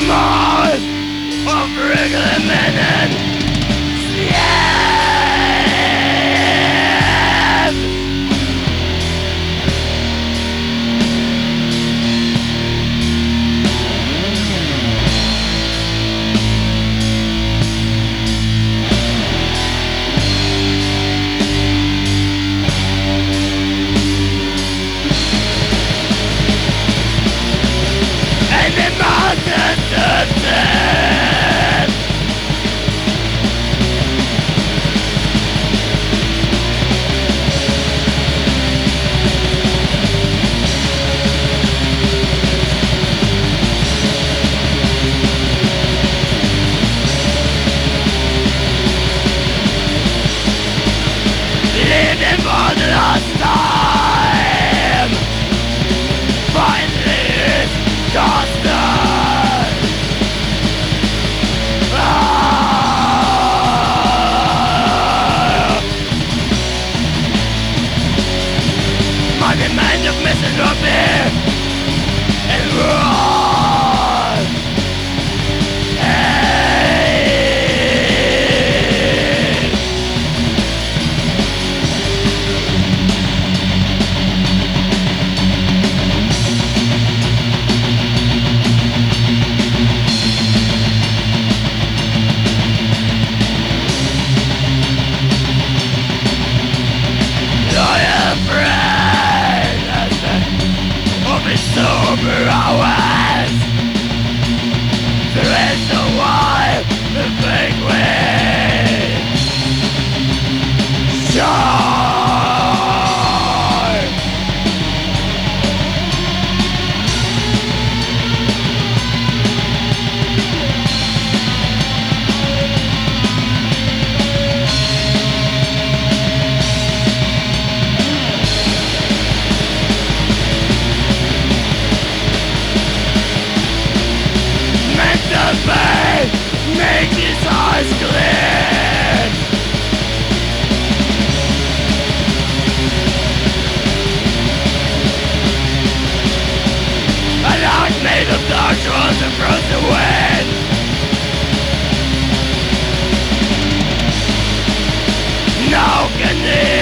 demon of regular men. 是阿斯。Superhours There is no one to think with from the wind Now can they